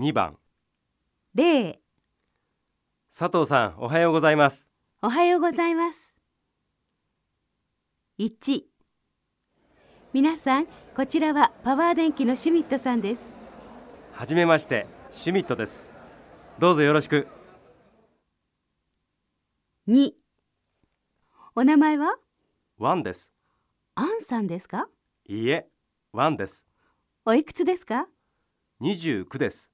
2番。例佐藤さんおはようございます。おはようございます。1皆さんこちらはパワー電気のシュミットさんです。はじめましてシュミットです。どうぞよろしく。2お名前は？ワンです。アンさんですか？いいえワンです。おいくつですか？29です。